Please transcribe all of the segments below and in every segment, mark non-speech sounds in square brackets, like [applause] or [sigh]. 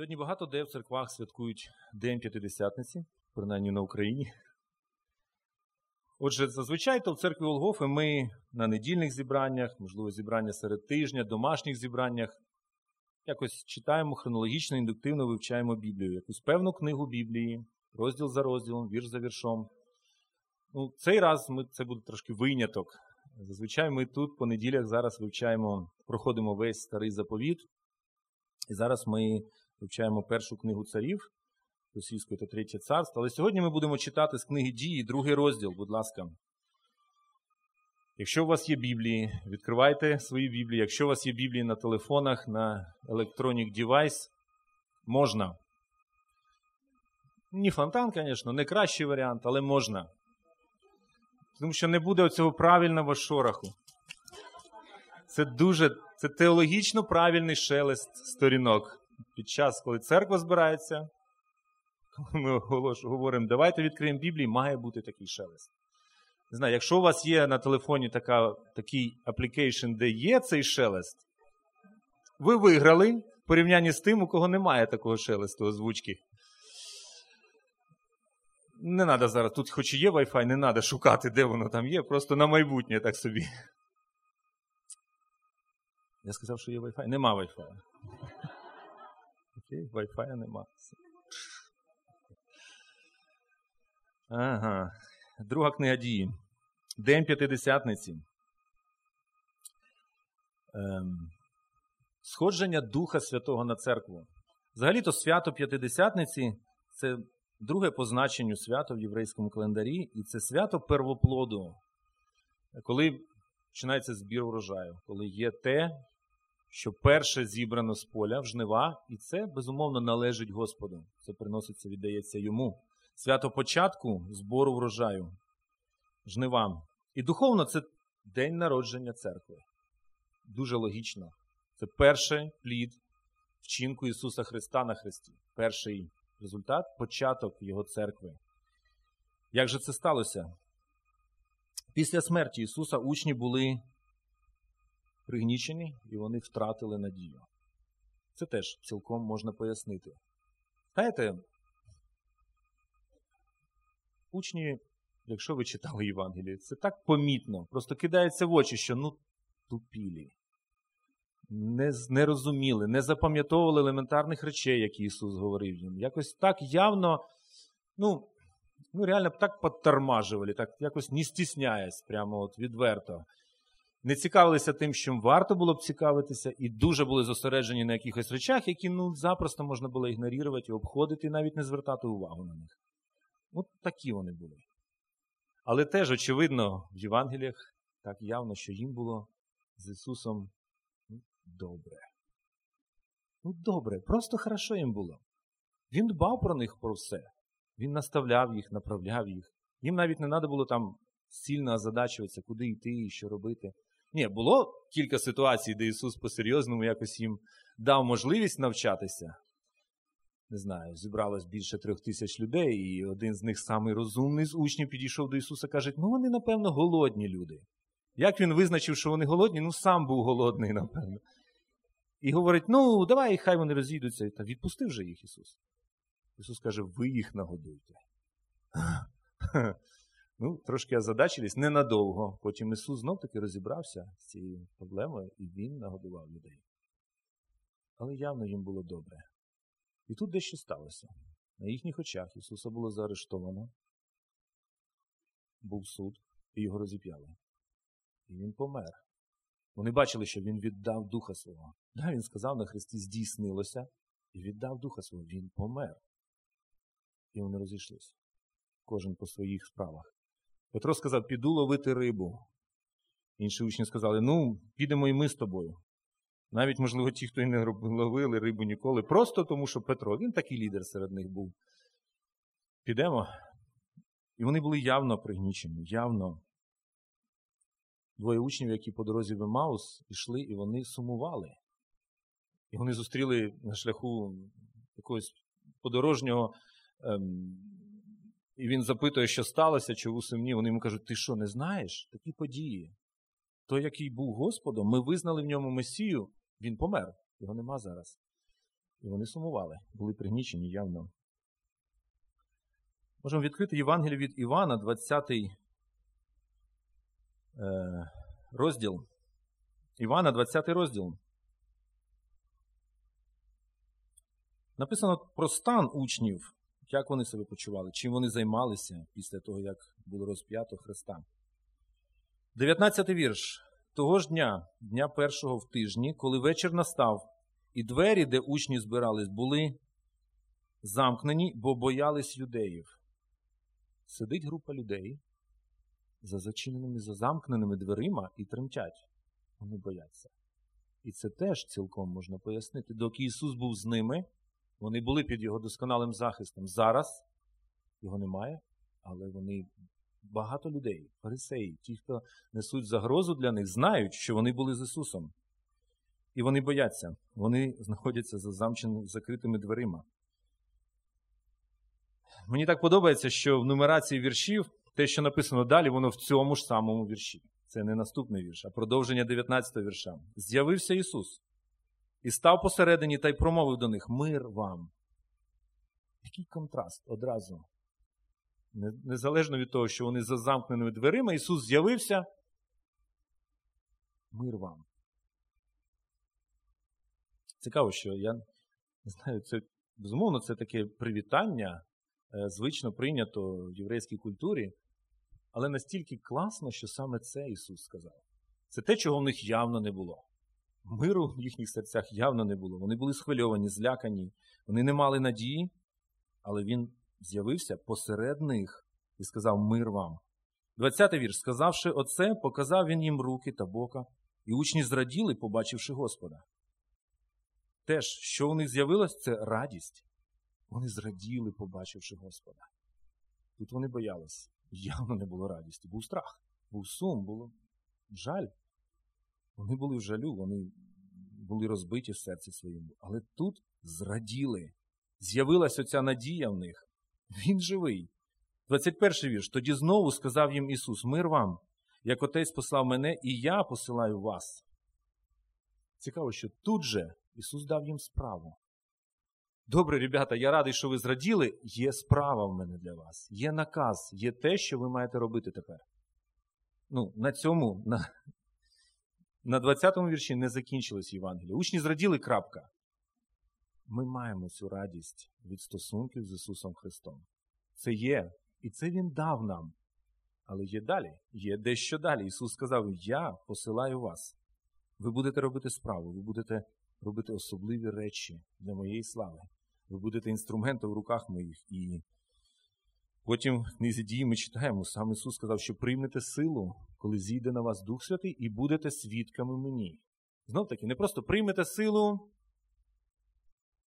Сьогодні багато де в церквах святкують День П'ятидесятниці, принаймні на Україні. Отже, зазвичай то в церкві Олгофи ми на недільних зібраннях, можливо, зібрання серед тижня, домашніх зібраннях, якось читаємо хронологічно, індуктивно вивчаємо Біблію, якусь певну книгу Біблії, розділ за розділом, вірш за віршом. Ну, Цей раз ми, це буде трошки виняток. Зазвичай ми тут по неділях зараз вивчаємо, проходимо весь старий заповіт. І зараз ми вивчаємо першу книгу царів російської та третє царство. Але сьогодні ми будемо читати з книги дії, другий розділ, будь ласка. Якщо у вас є Біблії, відкривайте свої Біблії. Якщо у вас є Біблії на телефонах, на Electronic Device, можна. Не фонтан, звісно, не кращий варіант, але можна. Тому що не буде оцього правильного шороху. Це дуже це теологічно правильний шелест сторінок. Під час, коли церква збирається, ми говоримо, давайте відкриємо Біблію, має бути такий шелест. Не знаю, якщо у вас є на телефоні така, такий application, де є цей шелест, ви виграли в порівнянні з тим, у кого немає такого шелесту озвучки. Не треба зараз, тут хоч і є Wi-Fi, не треба шукати, де воно там є, просто на майбутнє так собі. Я сказав, що є Wi-Fi. Нема Wi-Fi. Окей, Wi-Fi нема. Ага. Друга книга дії. День П'ятидесятниці. Ем. Сходження Духа Святого на церкву. Взагалі-то свято П'ятидесятниці це друге по значенню свято в єврейському календарі, і це свято первоплоду, коли починається збір урожаю, коли є те, що перше зібрано з поля в жнива, і це, безумовно, належить Господу. Це приноситься, віддається йому. Свято початку збору врожаю, жнивам. І духовно це день народження церкви. Дуже логічно. Це перший плід вчинку Ісуса Христа на Христі. Перший результат початок Його церкви. Як же це сталося? Після смерті Ісуса учні були пригнічені і вони втратили надію. Це теж цілком можна пояснити. Знаєте, учні, якщо ви читали Євангеліє, це так помітно, просто кидається в очі, що ну тупілі, не, не розуміли, не запам'ятовували елементарних речей, які Ісус говорив їм. Якось так явно, ну, ну реально так подтормажували, так якось не стісняясь, прямо от відверто не цікавилися тим, чим варто було б цікавитися, і дуже були зосереджені на якихось речах, які ну, запросто можна було ігнорувати, обходити і навіть не звертати увагу на них. От такі вони були. Але теж, очевидно, в Євангеліях так явно, що їм було з Ісусом ну, добре. Ну, добре, просто хорошо їм було. Він дбав про них про все. Він наставляв їх, направляв їх. Їм навіть не треба було там сильно озадачуватися, куди йти і що робити. Ні, було кілька ситуацій, де Ісус по-серйозному якось їм дав можливість навчатися. Не знаю, зібралось більше трьох тисяч людей, і один з них самий розумний з учнів підійшов до Ісуса каже, ну вони, напевно, голодні люди. Як він визначив, що вони голодні, ну сам був голодний, [laughs] напевно. І говорить: ну, давай, хай вони розійдуться. Та відпустив же їх Ісус. Ісус каже, ви їх нагодуйте. [laughs] Ну, трошки озадачились ненадовго. Потім Ісус знов-таки розібрався з цією проблемою, і Він нагодував людей. Але явно їм було добре. І тут дещо сталося. На їхніх очах Ісуса було заарештовано, був суд, і його розіп'яли. І Він помер. Вони бачили, що Він віддав Духа Свого. Да, Він сказав на Христі, здійснилося, і віддав Духа Свого. Він помер. І вони розійшлися. Кожен по своїх справах. Петро сказав, піду ловити рибу. Інші учні сказали, ну, підемо і ми з тобою. Навіть, можливо, ті, хто і не ловили рибу ніколи, просто тому, що Петро, він такий лідер серед них був. Підемо. І вони були явно пригнічені, явно. Двоє учнів, які по дорозі в Емаус йшли, і вони сумували. І вони зустріли на шляху якогось подорожнього ем, і він запитує, що сталося, чи у сумні. Вони йому кажуть, ти що, не знаєш такі події? Той, який був Господом, ми визнали в ньому Месію, він помер, його нема зараз. І вони сумували, були пригнічені явно. Можемо відкрити Євангеліє від Івана, 20 е, розділ. Івана, 20 розділ. Написано про стан учнів, як вони себе почували, чим вони займалися після того, як було розп'ято Христа. 19 вірш. Того ж дня, дня першого в тижні, коли вечір настав, і двері, де учні збирались, були замкнені, бо боялись юдеїв. Сидить група людей за зачиненими, за замкненими дверима і тремтять. Вони бояться. І це теж цілком можна пояснити. Доки Ісус був з ними, вони були під Його досконалим захистом. Зараз його немає, але вони багато людей, фарисеї, ті, хто несуть загрозу для них, знають, що вони були з Ісусом. І вони бояться, вони знаходяться за замченими закритими дверима. Мені так подобається, що в нумерації віршів те, що написано далі, воно в цьому ж самому вірші. Це не наступний вірш, а продовження 19 го вірша. З'явився Ісус і став посередині та й промовив до них мир вам. Який контраст одразу. Незалежно від того, що вони за замкненими дверима, Ісус з'явився. Мир вам. Цікаво, що я не знаю, це безумовно, це таке привітання, е, звично прийнято в єврейській культурі, але настільки класно, що саме це Ісус сказав. Це те, чого в них явно не було. Миру в їхніх серцях явно не було. Вони були схвильовані, злякані, вони не мали надії, але Він з'явився посеред них і сказав мир вам. 20-й вірш. Сказавши оце, показав він їм руки та бока, і учні зраділи, побачивши Господа. Теж, що у них з'явилось, це радість. Вони зраділи, побачивши Господа. Тут вони боялись. Явно не було радісті. Був страх, був сум, було жаль. Вони були в жалю, вони були розбиті в серці своєму. Але тут зраділи. З'явилася оця надія в них. Він живий. 21 вірш. Тоді знову сказав їм Ісус: Мир вам, як Отець послав мене, і я посилаю вас. Цікаво, що тут же Ісус дав їм справу. Добре, ребята, я радий, що ви зраділи. Є справа в мене для вас. Є наказ, є те, що ви маєте робити тепер. Ну, на цьому, на на 20-му вірші не закінчилось Євангеліє. Учні зраділи крапка. Ми маємо цю радість від стосунків з Ісусом Христом. Це є, і це Він дав нам. Але є далі, є дещо далі. Ісус сказав: Я посилаю вас. Ви будете робити справу, ви будете робити особливі речі для моєї слави. Ви будете інструментом в руках моїх. І потім в книзі дії ми читаємо, сам Ісус сказав, що приймете силу, коли зійде на вас Дух Святий, і будете свідками мені. Знов таки, не просто приймете силу,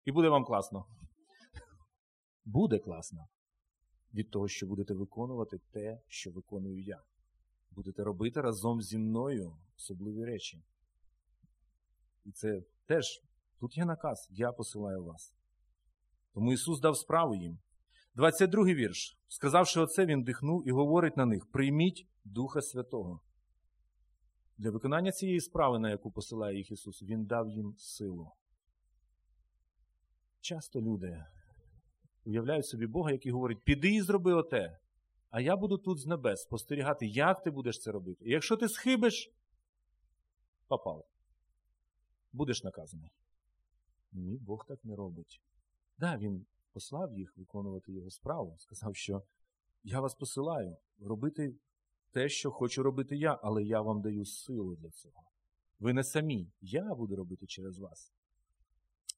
і буде вам класно. [laughs] Буде класно. Від того, що будете виконувати те, що виконую я. Будете робити разом зі мною особливі речі. І це теж тут є наказ, я посилаю вас. Тому Ісус дав справу їм. 22 вірш. Сказавши оце, Він дихнув і говорить на них: прийміть Духа Святого. Для виконання цієї справи, на яку посилає їх Ісус, Він дав їм силу. Часто люди уявляють собі Бога, який говорить: піди і зроби оте, а я буду тут з небес спостерігати, як ти будеш це робити. І якщо ти схибиш, попав. Будеш наказаний. Ні, Бог так не робить. Да, Він послав їх виконувати його справу, сказав, що я вас посилаю робити те, що хочу робити я, але я вам даю силу для цього. Ви не самі, я буду робити через вас.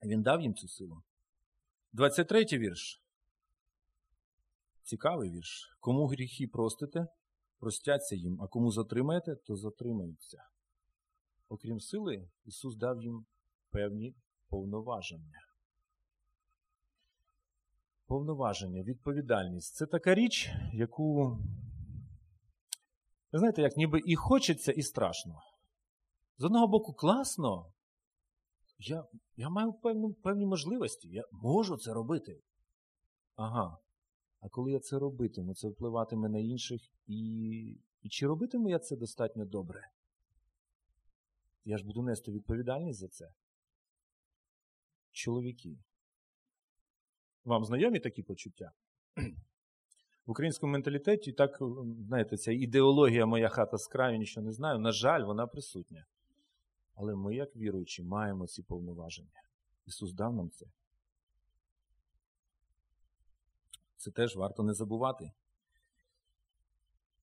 Він дав їм цю силу. 23 вірш. Цікавий вірш. Кому гріхи простите, простяться їм, а кому затримаєте, то затримаються. Окрім сили, Ісус дав їм певні повноваження. Повноваження, відповідальність це така річ, яку, знаєте, як ніби і хочеться, і страшно. З одного боку, класно, я я маю певну, певні можливості, я можу це робити. Ага. А коли я це робитиму, це впливатиме на інших, і, і чи робитиму я це достатньо добре? Я ж буду нести відповідальність за це. чоловіки. Вам знайомі такі почуття? В українському менталітеті так, знаєте, ця ідеологія моя хата з краю нічого не знаю. На жаль, вона присутня. Але ми, як віруючі, маємо ці повноваження. Ісус дав нам це. Це теж варто не забувати.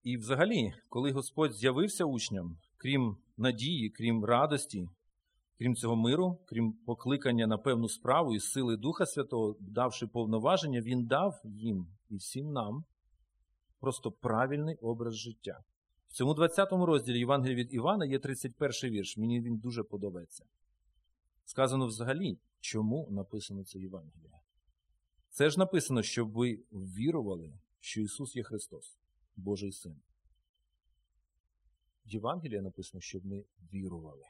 І взагалі, коли Господь з'явився учням, крім надії, крім радості, крім цього миру, крім покликання на певну справу і сили Духа Святого, давши повноваження, Він дав їм і всім нам просто правильний образ життя. В цьому 20 розділі Євангелія від Івана є 31 вірш. Мені він дуже подобається. Сказано взагалі, чому написано це Євангеліє. Це ж написано, щоб ви вірували, що Ісус є Христос, Божий Син. В написано, щоб ми вірували.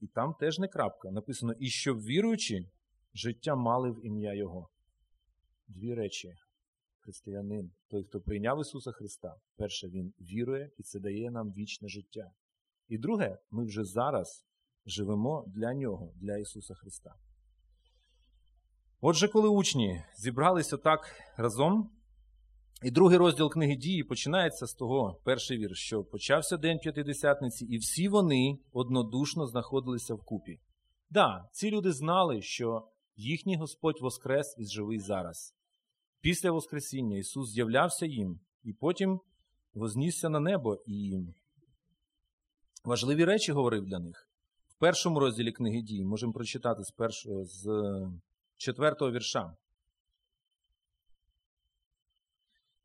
І там теж не крапка. Написано, і щоб віруючи, життя мали в ім'я Його. Дві речі. Християнин, той, хто прийняв Ісуса Христа, перше, Він вірує, і це дає нам вічне життя. І друге, ми вже зараз живемо для Нього, для Ісуса Христа. Отже, коли учні зібралися так разом, і другий розділ книги дії починається з того, перший вірш, що почався день п'ятидесятниці, і всі вони однодушно знаходилися вкупі. Да, ці люди знали, що їхній Господь воскрес і живий зараз. Після Воскресіння Ісус з'являвся їм, і потім вознісся на небо і важливі речі говорив для них. В першому розділі книги дій можемо прочитати з, першого, з четвертого вірша.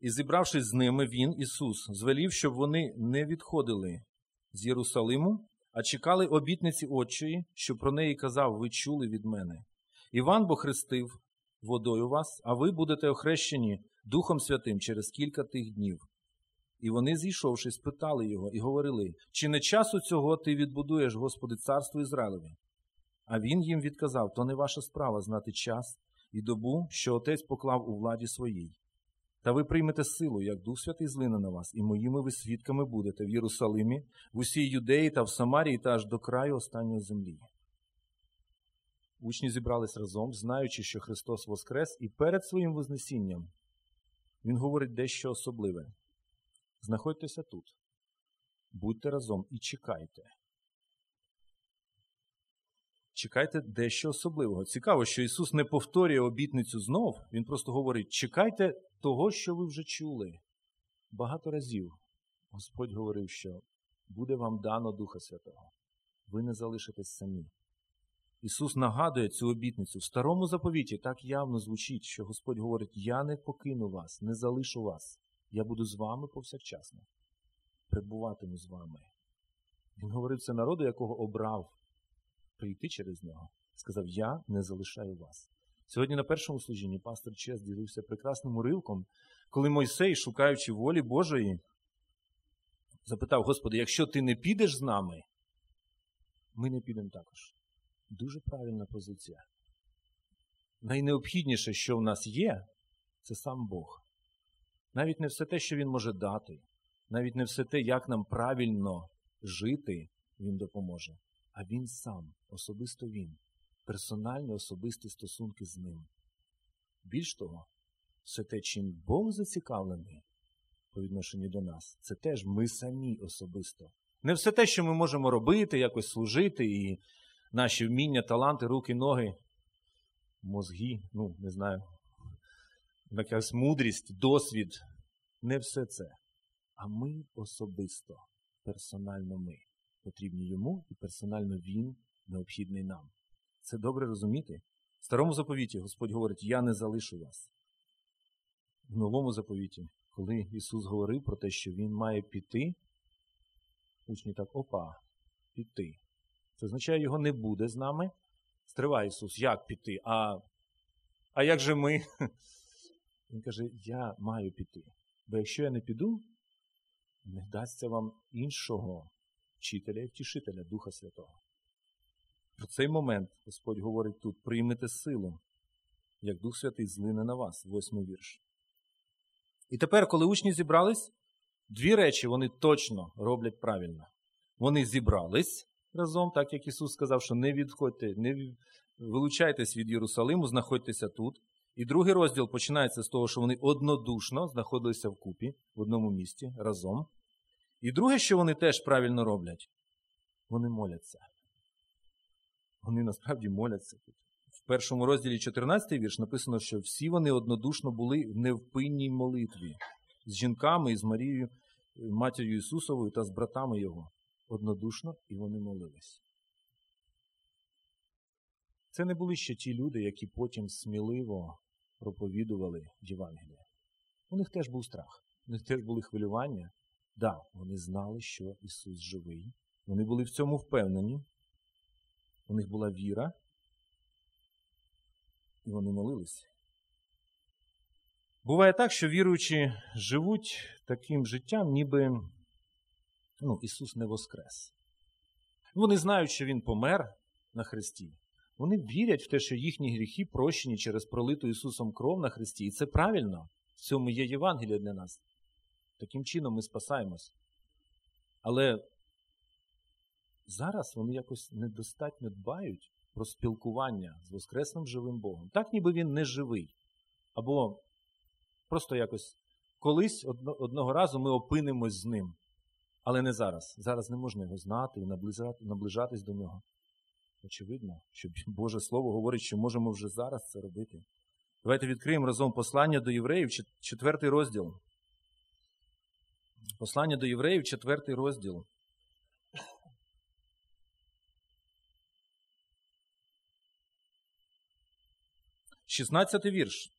І зібравшись з ними, Він, Ісус, звелів, щоб вони не відходили з Єрусалиму, а чекали обітниці Отчої, що про неї казав, ви чули від мене. Іван бо хрестив водою вас, а ви будете охрещені Духом Святим через кілька тих днів. І вони, зійшовши, спитали його і говорили, чи не часу цього ти відбудуєш, Господи, царство Ізраїлеве? А він їм відказав: то не ваша справа знати час і добу, що отець поклав у владі своїй. Та ви приймете силу, як Дух Святий злине на вас, і моїми ви свідками будете в Єрусалимі, в усій юдеї та в Самарії та аж до краю останньої землі. Учні зібрались разом, знаючи, що Христос Воскрес, і перед своїм Вознесінням Він говорить дещо особливе. Знаходьтеся тут, будьте разом і чекайте. Чекайте дещо особливого. Цікаво, що Ісус не повторює обітницю знов, Він просто говорить: чекайте того, що ви вже чули. Багато разів Господь говорив, що буде вам дано Духа Святого. Ви не залишитесь самі. Ісус нагадує цю обітницю. В старому заповіті так явно звучить, що Господь говорить: Я не покину вас, не залишу вас. Я буду з вами повсякчасно. Прибуватиму з вами. Він говорив це народу, якого обрав прийти через нього. Сказав: Я не залишаю вас. Сьогодні на першому служінні пастор Чес ділився прекрасним уривком, коли Мойсей, шукаючи волі Божої, запитав: Господи, якщо ти не підеш з нами, ми не підемо також. Дуже правильна позиція. Найнеобхідніше, що в нас є, це сам Бог. Навіть не все те, що Він може дати, навіть не все те, як нам правильно жити, Він допоможе. А Він сам, особисто Він, персональні особисті стосунки з ним. Більш того, все те, чим Бог зацікавлений по відношенню до нас, це теж ми самі особисто. Не все те, що ми можемо робити, якось служити, і наші вміння, таланти, руки, ноги, мозги, ну, не знаю, якась мудрість, досвід. Не все це. А ми особисто, персонально ми. Потрібні йому і персонально він необхідний нам. Це добре розуміти. В старому заповіті Господь говорить: Я не залишу вас. В новому заповіті, коли Ісус говорив про те, що Він має піти, учні так, опа, піти. Це означає, його не буде з нами. Стривай Ісус, як піти? А а як же ми? [laughs] Він каже, я маю піти. Бо якщо я не піду, не вдасться вам іншого вчителя і втішителя Духа Святого. В цей момент Господь говорить тут: приймете силу, як Дух Святий злине на вас, восьмий вірш. І тепер, коли учні зібрались, дві речі вони точно роблять правильно. Вони зібрались разом, так як Ісус сказав, що не відходьте, не вилучайтесь від Єрусалиму, знаходьтеся тут. І другий розділ починається з того, що вони однодушно знаходилися в купі в одному місті разом. І друге, що вони теж правильно роблять, вони моляться. Вони насправді моляться тут. В першому розділі 14 вірш написано, що всі вони однодушно були в невпинній молитві з жінками і з Марією, матір'ю Ісусовою та з братами Його. Однодушно і вони молились. Це не були ще ті люди, які потім сміливо проповідували Євангелія. У них теж був страх, у них теж були хвилювання. Да, вони знали, що Ісус живий. Вони були в цьому впевнені. У них була віра, і вони молилися. Буває так, що віруючі живуть таким життям, ніби ну, Ісус не воскрес. Вони знають, що Він помер на Христі. Вони вірять в те, що їхні гріхи прощені через пролиту Ісусом кров на Христі. І це правильно. В цьому є Євангелія для нас. Таким чином ми спасаємось. Але зараз вони якось недостатньо дбають про спілкування з Воскресним живим Богом. Так, ніби він не живий. Або просто якось колись одного разу ми опинимось з ним. Але не зараз. Зараз не можна його знати і наближатись до нього. Очевидно, що Боже Слово говорить, що можемо вже зараз це робити. Давайте відкриємо разом послання до євреїв, четвертий розділ. Послання до євреїв, четвертий розділ. 16 вірш.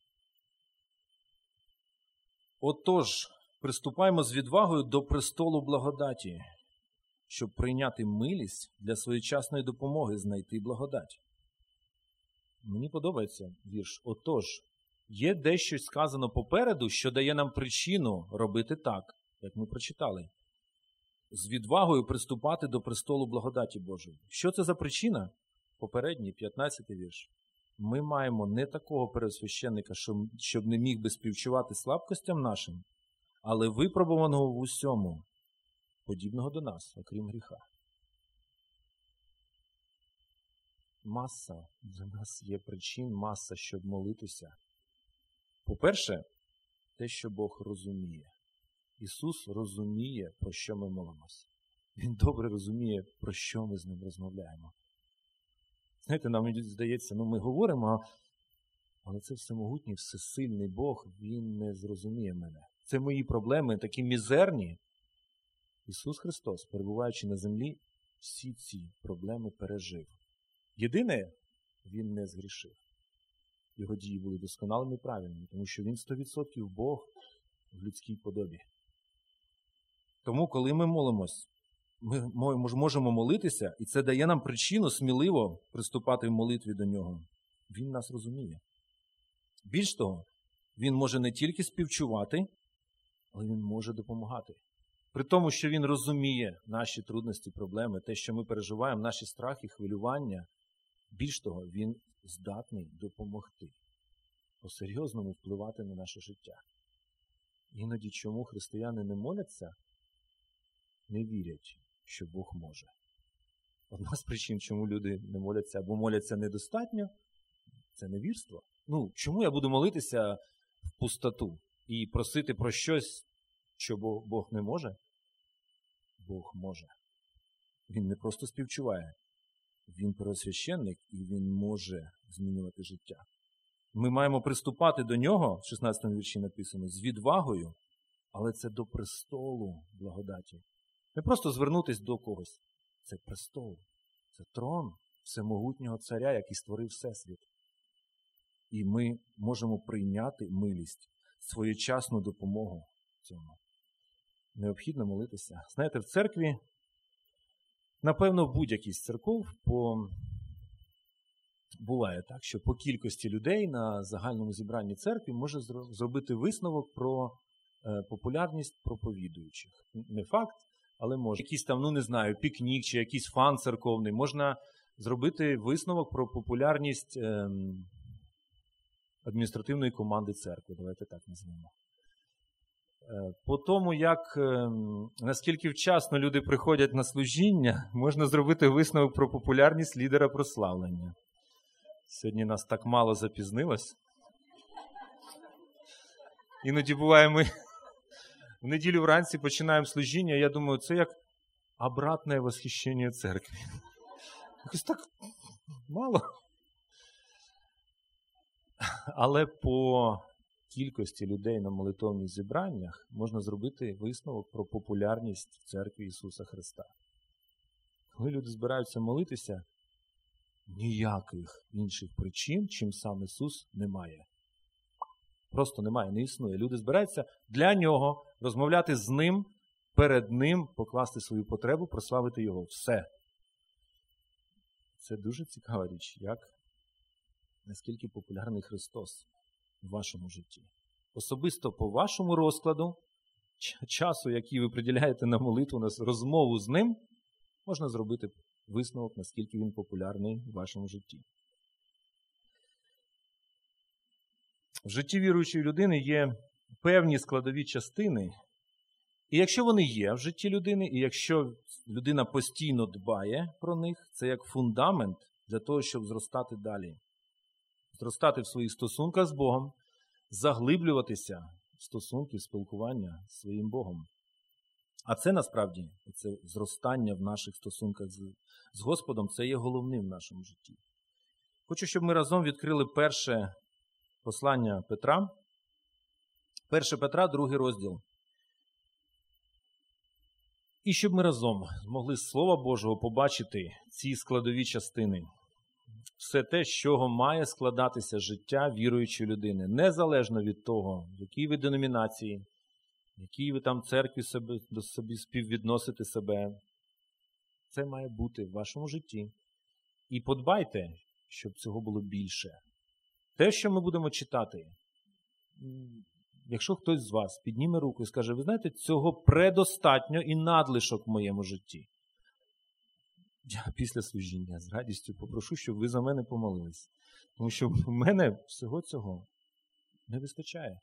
Отож, приступаємо з відвагою до престолу благодаті, щоб прийняти милість для своєчасної допомоги знайти благодать. Мені подобається вірш. Отож, є дещо сказано попереду, що дає нам причину робити так, як ми прочитали. З відвагою приступати до престолу благодаті Божої. Що це за причина? Попередній 15 вірш ми маємо не такого пересвященника, щоб не міг би співчувати слабкостям нашим, але випробуваного в усьому, подібного до нас, окрім гріха. Маса для нас є причин, маса, щоб молитися. По-перше, те, що Бог розуміє. Ісус розуміє, про що ми молимося. Він добре розуміє, про що ми з ним розмовляємо. Знаєте, нам здається, ну ми говоримо, але це всемогутній, всесильний Бог, Він не зрозуміє мене. Це мої проблеми такі мізерні. Ісус Христос, перебуваючи на землі, всі ці проблеми пережив. Єдине, Він не згрішив. Його дії були досконалими і правильними, тому що Він 100% Бог в людській подобі. Тому, коли ми молимось, ми можемо молитися, і це дає нам причину сміливо приступати в молитві до нього. Він нас розуміє. Більш того, він може не тільки співчувати, але він може допомагати. При тому, що він розуміє наші трудності, проблеми, те, що ми переживаємо, наші страхи, хвилювання. Більш того, він здатний допомогти, по-серйозному впливати на наше життя. Іноді чому християни не моляться, не вірять, що Бог може. Одна з причин, чому люди не моляться або моляться недостатньо, це невірство. Ну, чому я буду молитися в пустоту і просити про щось, що Бог не може? Бог може. Він не просто співчуває, він первосвященник і він може змінювати життя. Ми маємо приступати до нього, в 16 вірші написано, з відвагою, але це до престолу благодаті. Не просто звернутися до когось. Це престол, це трон всемогутнього царя, який створив Всесвіт. І ми можемо прийняти милість, своєчасну допомогу цьому. Необхідно молитися. Знаєте, в церкві, напевно, в будь-якій з церков по... буває так, що по кількості людей на загальному зібранні церкві може зробити висновок про е, популярність проповідуючих. Не факт, але може. Якийсь там, ну не знаю, пікнік чи якийсь фан церковний. Можна зробити висновок про популярність ем, адміністративної команди церкви. Давайте так назвемо. По тому, як ем, наскільки вчасно люди приходять на служіння, можна зробити висновок про популярність лідера прославлення. Сьогодні нас так мало запізнилось. Іноді буває, ми в неділю вранці починаємо служіння, я думаю, це як обратне восхищення церкви. [laughs] Якось так мало. Але по кількості людей на молитовних зібраннях можна зробити висновок про популярність в церкві Ісуса Христа. Коли люди збираються молитися, ніяких інших причин, чим сам Ісус, немає. Просто немає, не існує. Люди збираються для нього розмовляти з ним, перед ним, покласти свою потребу, прославити Його. Все. Це дуже цікава річ, як наскільки популярний Христос в вашому житті. Особисто по вашому розкладу, часу, який ви приділяєте на молитву, на розмову з ним, можна зробити висновок, наскільки він популярний в вашому житті. В житті віруючої людини є певні складові частини. І якщо вони є в житті людини, і якщо людина постійно дбає про них, це як фундамент для того, щоб зростати далі, зростати в своїх стосунках з Богом, заглиблюватися в стосунки, спілкування з своїм Богом. А це насправді це зростання в наших стосунках з, з Господом, це є головним в нашому житті. Хочу, щоб ми разом відкрили перше послання Петра. Перше Петра, другий розділ. І щоб ми разом змогли з Слова Божого побачити ці складові частини, все те, з чого має складатися життя віруючої людини, незалежно від того, в якій ви деномінації, в якій ви там церкві себе, до собі співвідносите себе. Це має бути в вашому житті. І подбайте, щоб цього було більше. Те, що ми будемо читати, якщо хтось з вас підніме руку і скаже, ви знаєте, цього предостатньо і надлишок в моєму житті. Я після служіння з радістю попрошу, щоб ви за мене помолились. Тому що в мене всього цього не вистачає.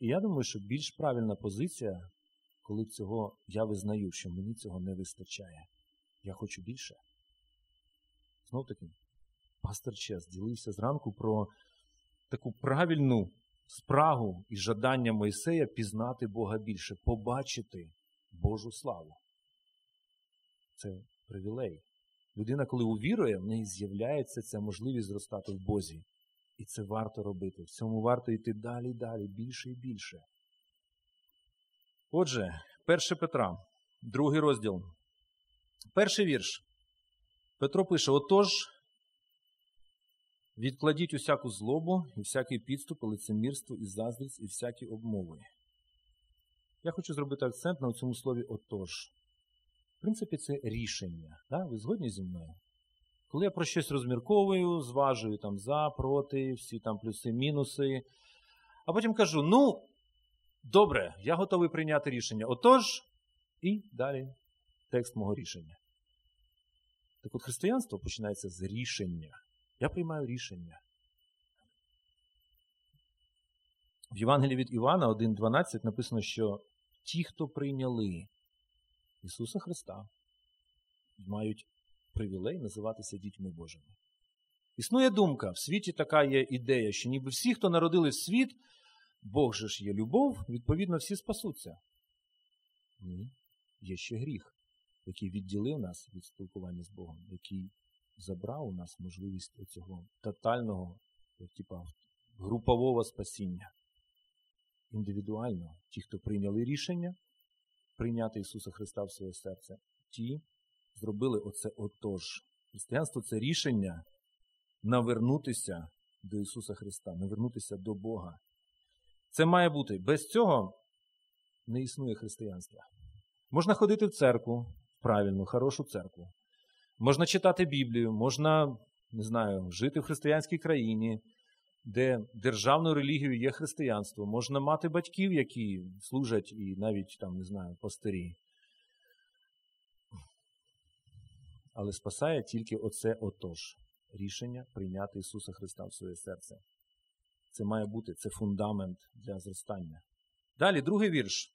І я думаю, що більш правильна позиція, коли цього я визнаю, що мені цього не вистачає. Я хочу більше. Знов таки, пастор Чес ділився зранку про таку правильну спрагу і жадання Мойсея пізнати Бога більше, побачити Божу славу. Це привілей. Людина, коли увірує, в неї з'являється ця можливість зростати в Бозі. І це варто робити. В цьому варто йти далі і далі, більше і більше. Отже, 1 Петра, другий розділ. Перший вірш. Петро пише: Отож, відкладіть усяку злобу і всякий підступ, і лицемірство, і заздрість, і всякі обмови. Я хочу зробити акцент на цьому слові отож. В принципі, це рішення. Да? Ви згодні зі мною? Коли я про щось розмірковую, зважую там за, проти, всі там плюси, мінуси, а потім кажу: ну, добре, я готовий прийняти рішення. Отож, і далі текст мого рішення. Так от християнство починається з рішення. Я приймаю рішення. В Євангелії від Івана 1.12 написано, що ті, хто прийняли Ісуса Христа, мають привілей називатися дітьми Божими. Існує думка, в світі така є ідея, що ніби всі, хто народили в світ, Бог же ж є любов, відповідно, всі спасуться. Ні, є ще гріх, який відділив нас від спілкування з Богом, який забрав у нас можливість цього тотального, типа, групового спасіння. Індивідуально, ті, хто прийняли рішення прийняти Ісуса Христа в своє серце, ті зробили оце отож. Християнство це рішення навернутися до Ісуса Христа, навернутися до Бога. Це має бути. Без цього не існує християнства. Можна ходити в церкву, правильну, хорошу церкву. Можна читати Біблію, можна, не знаю, жити в християнській країні, де державною релігією є християнство. Можна мати батьків, які служать і навіть там, не знаю, пастирі. Але спасає тільки оце отож рішення прийняти Ісуса Христа в своє серце. Це має бути це фундамент для зростання. Далі, другий вірш.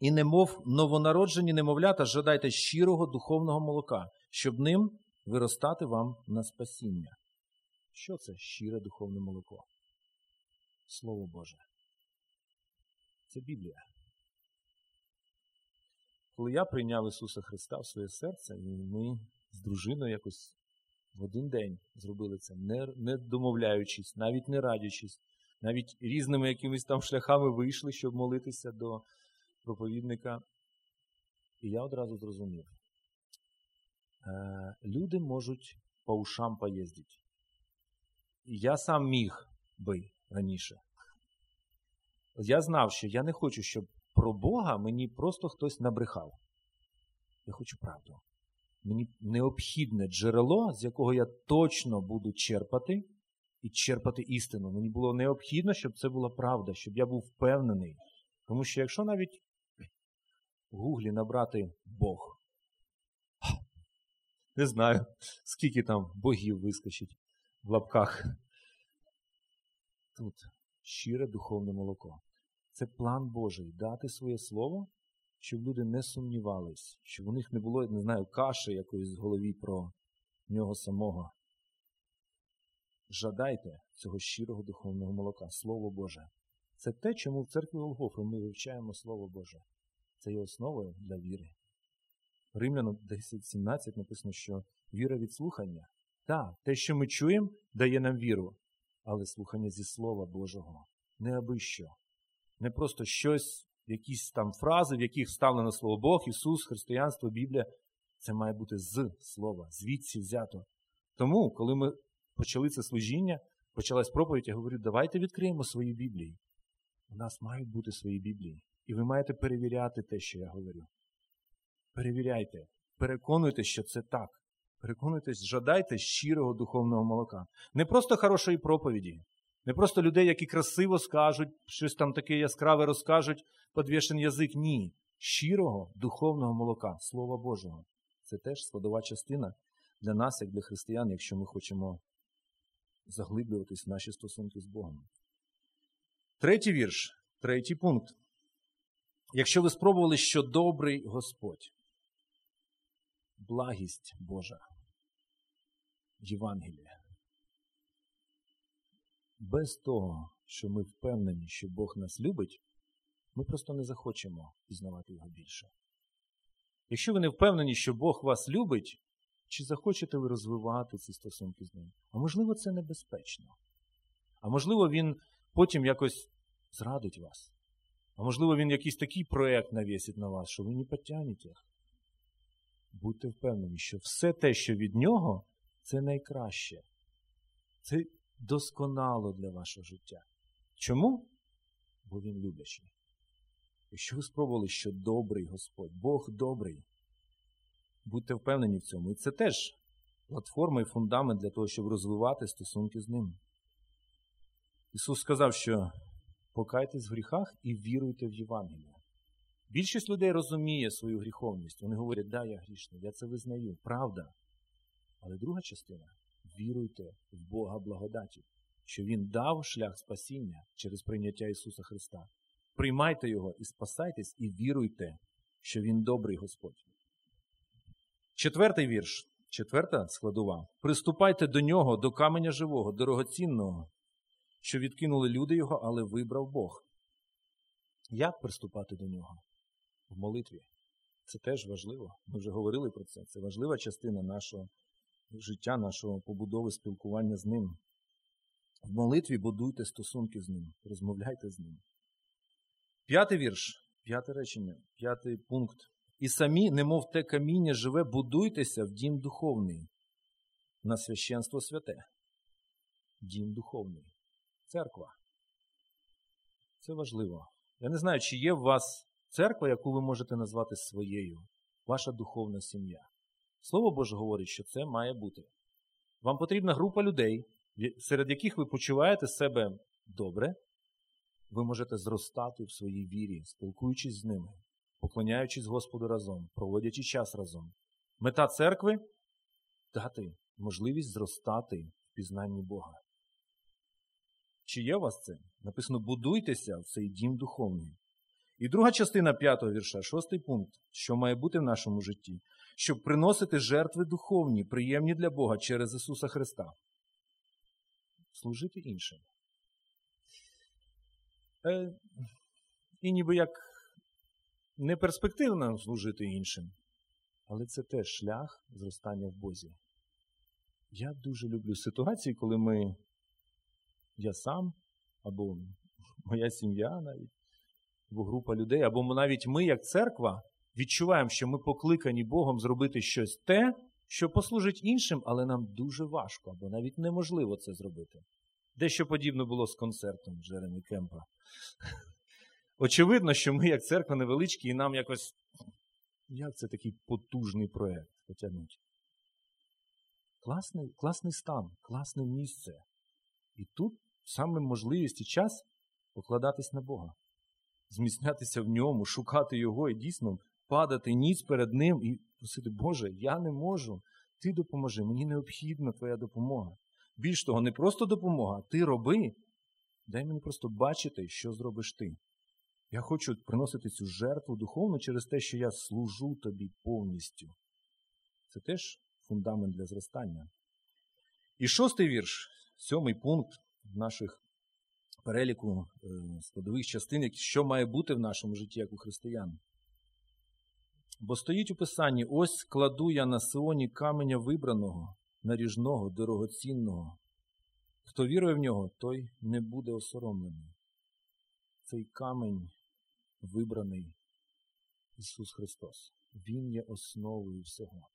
І немов новонароджені немовлята, жадайте щирого духовного молока, щоб ним виростати вам на спасіння. Що це щире духовне молоко? Слово Боже. Це Біблія. Коли я прийняв Ісуса Христа в своє серце, і ми з дружиною якось в один день зробили це, не, домовляючись, навіть не радячись, навіть різними якимись там шляхами вийшли, щоб молитися до проповідника. І я одразу зрозумів, люди можуть по ушам поїздити. Я сам міг би раніше. Я знав, що я не хочу, щоб про Бога мені просто хтось набрехав. Я хочу правду. Мені необхідне джерело, з якого я точно буду черпати і черпати істину. Мені було необхідно, щоб це була правда, щоб я був впевнений. Тому що якщо навіть в Гуглі набрати Бог, не знаю, скільки там богів вискочить в лапках. Тут щире духовне молоко. Це план Божий дати своє слово, щоб люди не сумнівались, щоб у них не було, не знаю, каші якоїсь в голові про нього самого. Жадайте цього щирого духовного молока, Слово Боже. Це те, чому в церкві Голгофи ми вивчаємо Слово Боже. Це є основою для віри. Римляну 10.17 написано, що віра від слухання. Так, те, що ми чуємо, дає нам віру, але слухання зі Слова Божого. Не аби що. Не просто щось, якісь там фрази, в яких вставлено Слово Бог, Ісус, Християнство, Біблія. Це має бути з Слова, звідси взято. Тому, коли ми почали це служіння, почалась проповідь, я говорю, давайте відкриємо свої Біблії. У нас мають бути свої Біблії. І ви маєте перевіряти те, що я говорю. Перевіряйте, переконуйтесь, що це так. Переконуйтесь, жадайте щирого духовного молока. Не просто хорошої проповіді, не просто людей, які красиво скажуть, щось там таке яскраве розкажуть, подвішен язик. Ні. Щирого духовного молока, Слова Божого. Це теж складова частина для нас, як для християн, якщо ми хочемо заглиблюватись в наші стосунки з Богом. Третій вірш, третій пункт. Якщо ви спробували, що добрий Господь, благість Божа, Євангелія, без того, що ми впевнені, що Бог нас любить, ми просто не захочемо пізнавати його більше. Якщо ви не впевнені, що Бог вас любить, чи захочете ви розвивати ці стосунки з ним? А можливо, це небезпечно. А можливо, він потім якось зрадить вас. А можливо, він якийсь такий проєкт навісить на вас, що ви не потягнете. Будьте впевнені, що все те, що від нього, це найкраще. Це досконало для вашого життя. Чому? Бо він любящий. Якщо ви спробували, що добрий Господь, Бог добрий, будьте впевнені в цьому. І це теж платформа і фундамент для того, щоб розвивати стосунки з ним. Ісус сказав, що покайтесь в гріхах і віруйте в Євангеліє. Більшість людей розуміє свою гріховність. Вони говорять, да, я грішний, я це визнаю, правда. Але друга частина віруйте в Бога благодаті, що Він дав шлях спасіння через прийняття Ісуса Христа. Приймайте Його і спасайтесь, і віруйте, що Він добрий Господь. Четвертий вірш, четверта складова. Приступайте до нього, до каменя живого, дорогоцінного, що відкинули люди його, але вибрав Бог. Як приступати до нього? В молитві. Це теж важливо. Ми вже говорили про це. Це важлива частина нашого життя, нашого побудови, спілкування з ним. В молитві будуйте стосунки з ним, розмовляйте з ним. П'ятий вірш, п'яте речення, п'ятий пункт. І самі, немов те каміння живе, будуйтеся в дім духовний, на священство святе. Дім духовний. Церква. Це важливо. Я не знаю, чи є в вас церква, яку ви можете назвати своєю, ваша духовна сім'я. Слово Боже говорить, що це має бути. Вам потрібна група людей, серед яких ви почуваєте себе добре, ви можете зростати в своїй вірі, спілкуючись з ними, поклоняючись Господу разом, проводячи час разом. Мета церкви дати можливість зростати в пізнанні Бога. Чи є у вас це? Написано: будуйтеся в цей дім духовний. І друга частина п'ятого вірша, шостий пункт, що має бути в нашому житті, щоб приносити жертви духовні, приємні для Бога через Ісуса Христа. Служити іншим. Е, І ніби як не перспективно служити іншим, але це теж шлях зростання в Бозі. Я дуже люблю ситуації, коли ми, я сам, або моя сім'я навіть, або група людей, або навіть ми, як церква, відчуваємо, що ми покликані Богом зробити щось те, що послужить іншим, але нам дуже важко, або навіть неможливо це зробити. Дещо подібне було з концертом Джеремі Кемпа. [laughs] Очевидно, що ми, як церква, невеличкі, і нам якось. Як це такий потужний проєкт потягнуть? Класний класний стан, класне місце. І тут саме можливість і час покладатись на Бога, зміцнятися в ньому, шукати Його і дійсно падати ніц перед Ним і просити, Боже, я не можу, Ти допоможи, мені необхідна Твоя допомога. Більш того, не просто допомога, ти роби. Дай мені просто бачити, що зробиш ти. Я хочу приносити цю жертву духовну через те, що я служу тобі повністю. Це теж фундамент для зростання. І шостий вірш, сьомий пункт наших переліку е, складових частин, що має бути в нашому житті, як у християн. Бо стоїть у писанні: ось кладу я на Сионі каменя вибраного, наріжного, дорогоцінного. Хто вірує в нього, той не буде осоромлений. Цей камень вибраний Ісус Христос. Він є основою всього.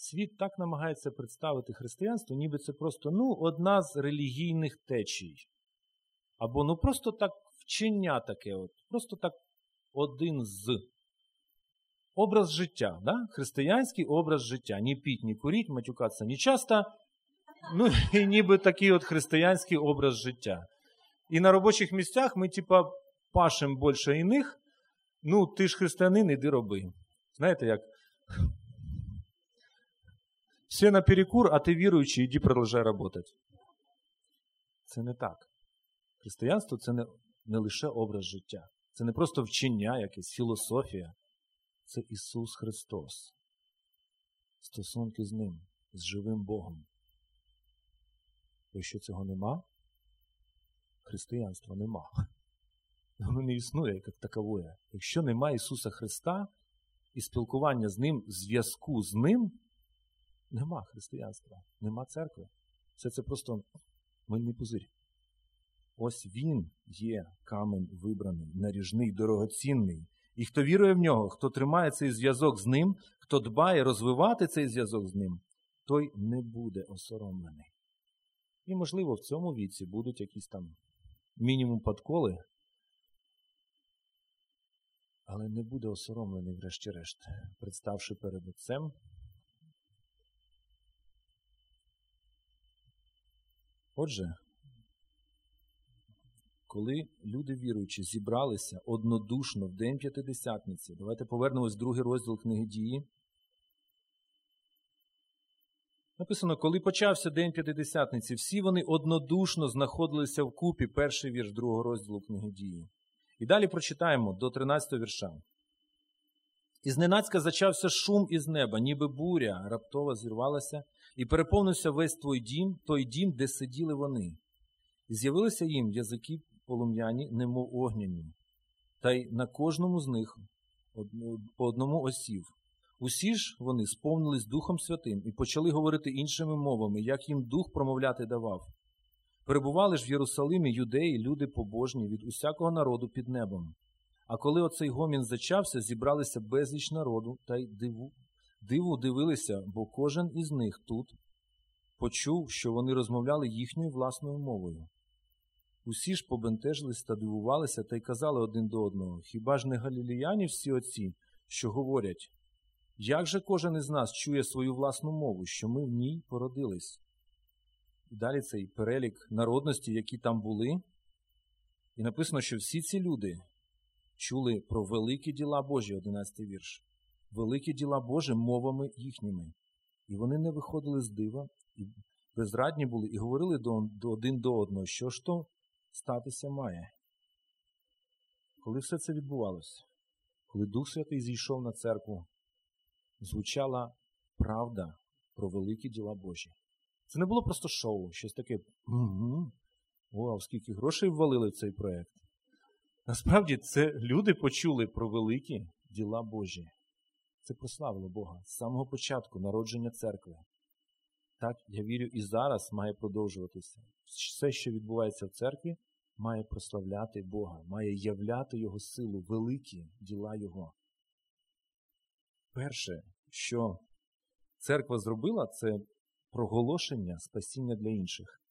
Світ так намагається представити християнство, ніби це просто ну, одна з релігійних течій. Або ну просто так вчення таке, от, просто так один з. Образ життя, да? християнський образ життя. Ні піть, ні куріть, матюкатися ні часто. Ну, і ніби такий от християнський образ життя. І на робочих місцях ми, типа, пашем більше іних. Ну, ти ж християнин, іди роби. Знаєте, як? Все на перекур, а ти віруючий, іди продовжай працювати. Це не так. Християнство це не, не лише образ життя. Це не просто вчення, якесь філософія. Це Ісус Христос. Стосунки з Ним, з живим Богом. Якщо цього нема, християнства нема. Воно не існує як такове. Якщо нема Ісуса Христа і спілкування з Ним, зв'язку з Ним, нема християнства, нема церкви. Все це просто мильний пузирь. Ось Він є камень вибраний, наріжний, дорогоцінний. І хто вірує в нього, хто тримає цей зв'язок з ним, хто дбає розвивати цей зв'язок з ним, той не буде осоромлений. І, можливо, в цьому віці будуть якісь там мінімум подколи, але не буде осоромлений, врешті-решт, представши перед Отцем. Отже, коли люди віруючі зібралися однодушно в День П'ятидесятниці, давайте повернемось в другий розділ книги дії. Написано, коли почався День П'ятидесятниці, всі вони однодушно знаходилися в купі перший вірш другого розділу книги дії. І далі прочитаємо до 13 вірша. І зненацька зачався шум із неба, ніби буря раптово зірвалася, і переповнився весь твій дім, той дім, де сиділи вони. І з'явилися їм язики полум'яні, немов огняні, та й на кожному з них по одному осів. Усі ж вони сповнились Духом Святим і почали говорити іншими мовами, як їм дух промовляти давав. Перебували ж в Єрусалимі юдеї, люди побожні від усякого народу під небом. А коли оцей гомін зачався, зібралися безліч народу та й диву, диву дивилися, бо кожен із них тут почув, що вони розмовляли їхньою власною мовою. Усі ж побентежились та дивувалися та й казали один до одного: Хіба ж не галіліяні всі оці, що говорять? Як же кожен із нас чує свою власну мову, що ми в ній породились? І далі цей перелік народності, які там були. І написано, що всі ці люди чули про великі діла Божі, 11 вірш, великі діла Божі мовами їхніми. І вони не виходили з дива і безрадні були і говорили до, до один до одного, що ж то статися має. Коли все це відбувалося, коли Дух Святий зійшов на церкву, звучала правда про великі діла Божі. Це не було просто шоу, щось таке. Угу. Вау, скільки грошей ввалили в цей проєкт. Насправді, це люди почули про великі діла Божі. Це прославило Бога з самого початку народження церкви. Так, я вірю, і зараз має продовжуватися. Все, що відбувається в церкві, має прославляти Бога, має являти Його силу, великі діла Його. Перше, що церква зробила, це проголошення спасіння для інших.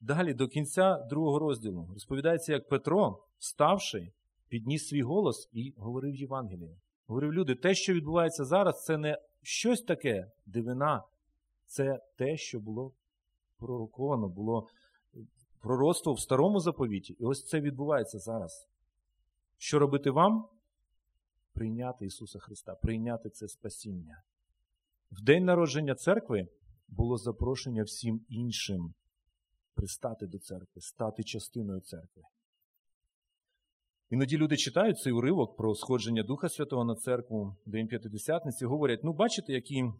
Далі, до кінця другого розділу, розповідається, як Петро, вставши, підніс свій голос і говорив Євангеліє. Говорив, люди, те, що відбувається зараз, це не щось таке дивина, це те, що було пророковано, було пророцтво в старому заповіті. І ось це відбувається зараз. Що робити вам? Прийняти Ісуса Христа, прийняти це спасіння. В день народження церкви було запрошення всім іншим пристати до церкви, стати частиною церкви. Іноді люди читають цей уривок про сходження Духа Святого на церкву День П'ятидесятниці, говорять, ну, бачите, які е,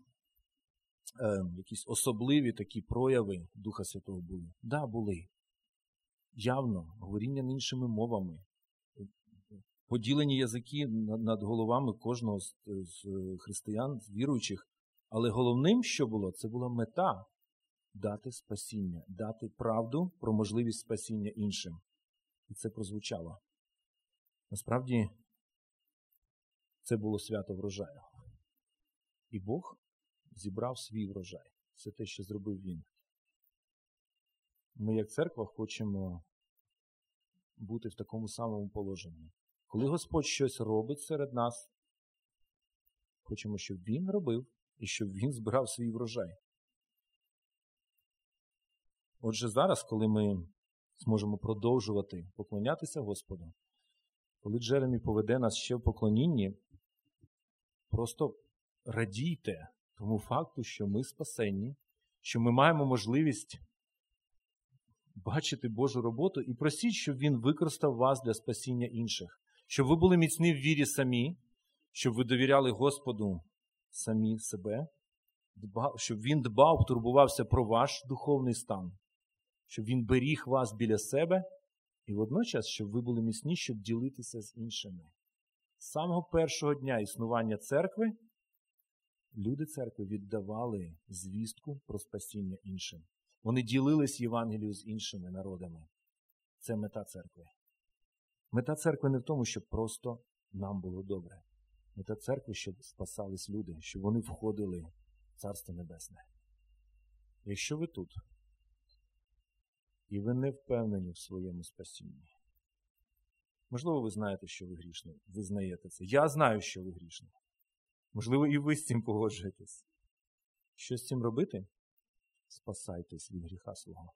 якісь особливі такі прояви Духа Святого були. Так, да, були. Явно, говоріння іншими мовами, поділені язики над головами кожного з, з християн, з віруючих. Але головним, що було, це була мета дати спасіння, дати правду про можливість спасіння іншим. І це прозвучало. Насправді, це було свято врожаю. І Бог зібрав свій врожай. Це те, що зробив Він. Ми, як церква, хочемо бути в такому самому положенні. Коли Господь щось робить серед нас, хочемо, щоб Він робив і щоб Він збирав свій врожай. Отже, зараз, коли ми зможемо продовжувати поклонятися Господу, коли Джеремі поведе нас ще в поклонінні, просто радійте тому факту, що ми спасенні, що ми маємо можливість бачити Божу роботу і просіть, щоб Він використав вас для спасіння інших, щоб ви були міцні в вірі самі, щоб ви довіряли Господу самі себе, щоб Він дбав, турбувався про ваш духовний стан, щоб Він беріг вас біля себе, і водночас, щоб ви були міцні, щоб ділитися з іншими. З самого першого дня існування церкви люди церкви віддавали звістку про спасіння іншим. Вони ділились Євангелією з іншими народами. Це мета церкви. Мета церкви не в тому, щоб просто нам було добре. Мета церкви, щоб спасались люди, щоб вони входили в Царство Небесне. Якщо ви тут, і ви не впевнені в своєму спасінні, можливо, ви знаєте, що ви грішні, ви знаєте це. Я знаю, що ви грішні. Можливо, і ви з цим погоджуєтесь. Що з цим робити? Спасайтесь від гріха свого.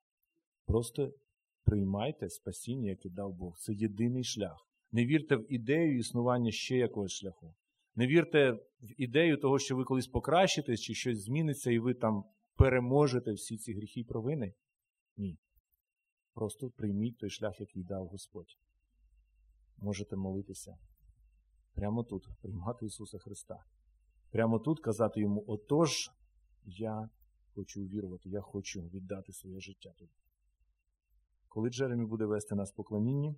Просто приймайте спасіння, яке дав Бог. Це єдиний шлях. Не вірте в ідею існування ще якогось шляху. Не вірте в ідею того, що ви колись покращитесь, чи щось зміниться, і ви там переможете всі ці гріхи і провини. Ні. Просто прийміть той шлях, який дав Господь. Можете молитися. Прямо тут, приймати Ісуса Христа. Прямо тут казати йому: Отож, я хочу увірувати, я хочу віддати своє життя тобі. Коли Джеремі буде вести нас поклонінні,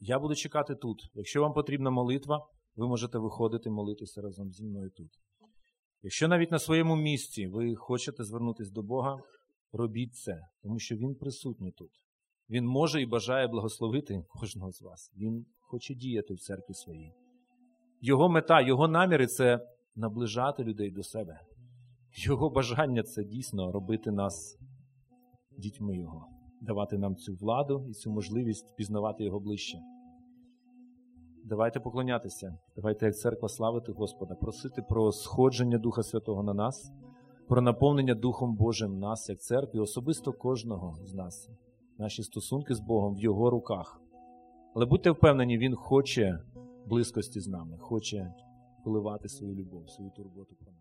я буду чекати тут. Якщо вам потрібна молитва, ви можете виходити молитися разом зі мною тут. Якщо навіть на своєму місці ви хочете звернутися до Бога, робіть це, тому що Він присутній тут. Він може і бажає благословити кожного з вас. Він хоче діяти в церкві своїй. Його мета, його наміри це наближати людей до себе. Його бажання це дійсно робити нас дітьми Його, давати нам цю владу і цю можливість пізнавати Його ближче. Давайте поклонятися, давайте, як церква, славити Господа, просити про сходження Духа Святого на нас, про наповнення Духом Божим нас, як церкві, особисто кожного з нас, наші стосунки з Богом в Його руках. Але будьте впевнені, Він хоче близькості з нами, хоче виливати свою любов, свою турботу про нас.